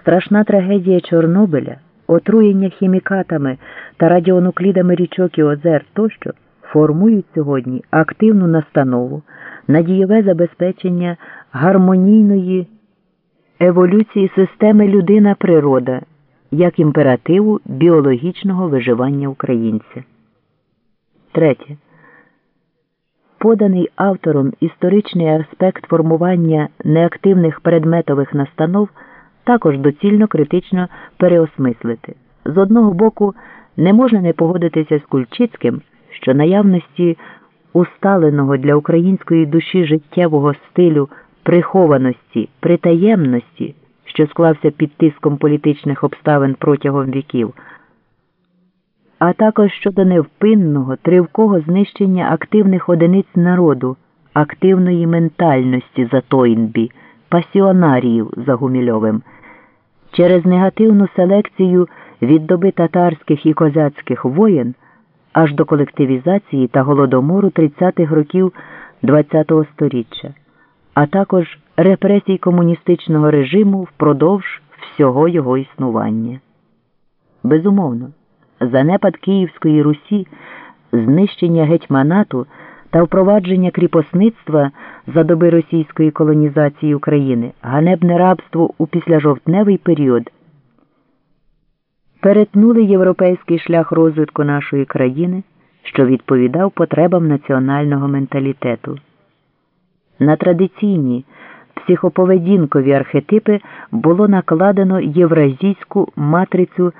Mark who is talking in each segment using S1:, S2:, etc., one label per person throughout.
S1: Страшна трагедія Чорнобиля, отруєння хімікатами та радіонуклідами річок і озер тощо формують сьогодні активну настанову на дієве забезпечення гармонійної еволюції системи людина-природа як імперативу біологічного виживання українця. Третє. Поданий автором історичний аспект формування неактивних предметових настанов також доцільно критично переосмислити. З одного боку, не можна не погодитися з Кульчицьким, що наявності усталеного для української душі життєвого стилю прихованості, притаємності, що склався під тиском політичних обставин протягом віків, а також щодо невпинного, тривкого знищення активних одиниць народу, активної ментальності за Тойнбі, пасіонаріїв за Гумільовим, через негативну селекцію від доби татарських і козацьких воєн аж до колективізації та голодомору 30-х років ХХ століття, а також репресій комуністичного режиму впродовж всього його існування. Безумовно, занепад Київської Русі, знищення гетьманату та впровадження кріпосництва за доби російської колонізації України, ганебне рабство у післяжовтневий період перетнули європейський шлях розвитку нашої країни, що відповідав потребам національного менталітету. На традиційні психоповедінкові архетипи було накладено євразійську матрицю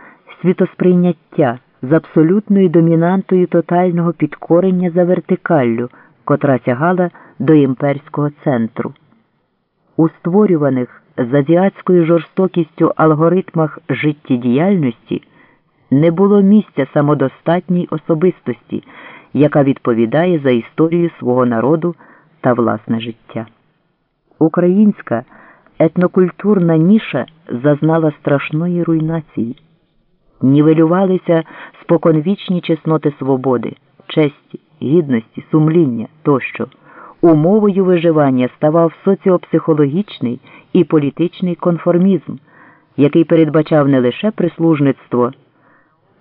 S1: світосприйняття з абсолютною домінантою тотального підкорення за вертикаллю, котра сягала до імперського центру. У створюваних з азіатською жорстокістю алгоритмах життєдіяльності не було місця самодостатній особистості, яка відповідає за історію свого народу та власне життя. Українська етнокультурна ніша зазнала страшної руйнації, нівелювалися споконвічні чесноти свободи, честі, гідності, сумління тощо. Умовою виживання ставав соціопсихологічний і політичний конформізм, який передбачав не лише прислужництво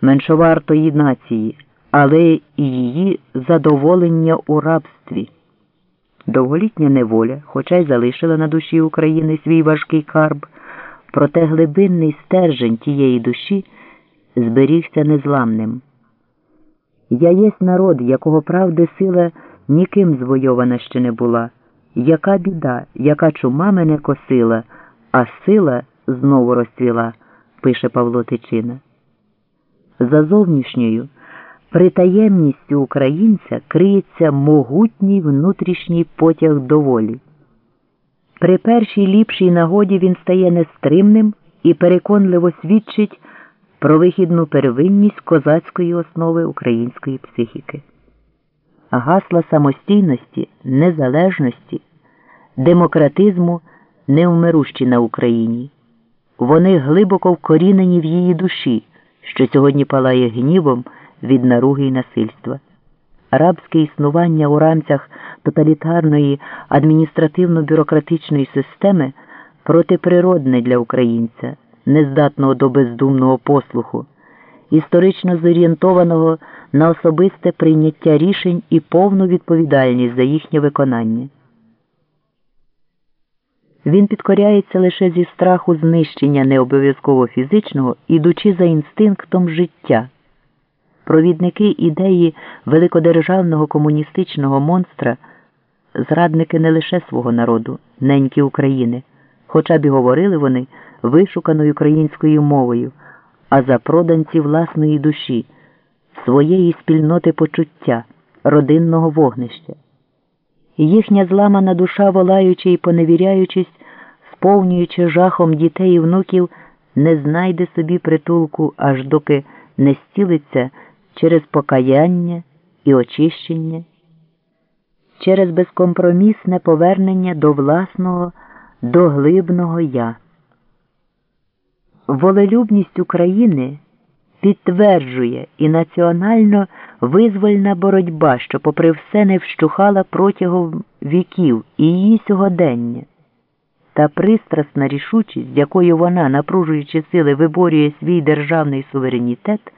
S1: меншовартої нації, але й її задоволення у рабстві. Довголітня неволя, хоча й залишила на душі України свій важкий карб, проте глибинний стержень тієї душі зберігся незламним. Я єсть народ, якого правди сила ніким звойована ще не була. Яка біда, яка чума мене косила, а сила знову розцвіла, пише Павло Тичина. За зовнішньою притаємністю українця криється могутній внутрішній потяг до волі. При першій ліпшій нагоді він стає нестримним і переконливо свідчить про вихідну первинність козацької основи української психіки гасла самостійності, незалежності, демократизму невмирущі на Україні. Вони глибоко вкорінені в її душі, що сьогодні палає гнівом від наруги й насильства. Рабське існування у рамцях тоталітарної адміністративно-бюрократичної системи протиприродне для українця, нездатного до бездумного послуху історично зорієнтованого на особисте прийняття рішень і повну відповідальність за їхнє виконання. Він підкоряється лише зі страху знищення необов'язково фізичного, ідучи за інстинктом життя. Провідники ідеї великодержавного комуністичного монстра, зрадники не лише свого народу, неньки України, хоча б і говорили вони вишуканою українською мовою а за проданці власної душі, своєї спільноти почуття, родинного вогнища. Їхня зламана душа, волаючи і поневіряючись, сповнюючи жахом дітей і внуків, не знайде собі притулку, аж доки не стілиться через покаяння і очищення, через безкомпромісне повернення до власного, до глибного я. Волелюбність України підтверджує і національно визвольна боротьба, що, попри все, не вщухала протягом віків і її сьогодення. та пристрасна рішучість, якою вона, напружуючи сили, виборює свій державний суверенітет.